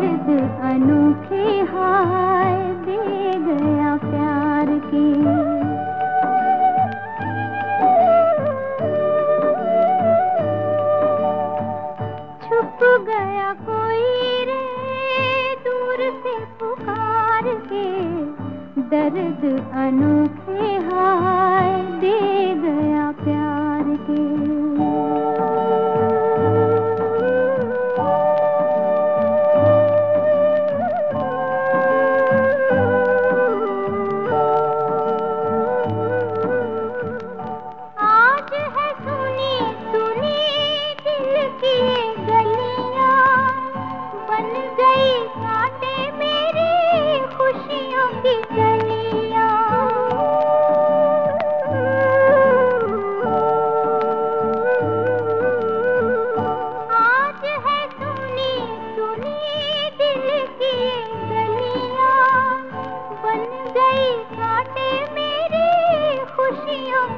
अर्ज़ अनोखे हाय, दे गया प्यार के। छुप गया कोई रे, दूर से पुकार के। दर्द अनोखे हाय, दे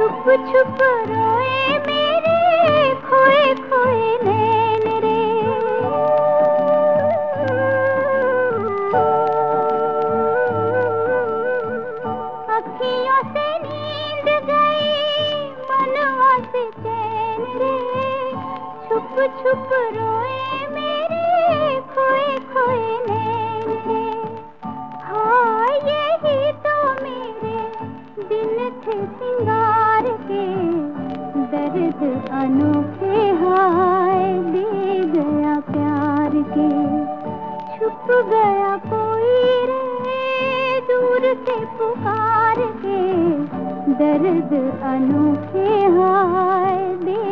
छुप छुप रोए मेरे, खोए खोए नैन रे। अखियों से नींद गई मनवा से चैन रे। छुप छुप रोए मेरे, खोए खोए नैन रे। हाँ यही तो मेरे दिन थे सिंगार। के दर्द अनोखे हाय दे गया प्यार के। छुप गया कोई रे, दूर से पुकार के। दर्द अनोखे हाय दे प्यार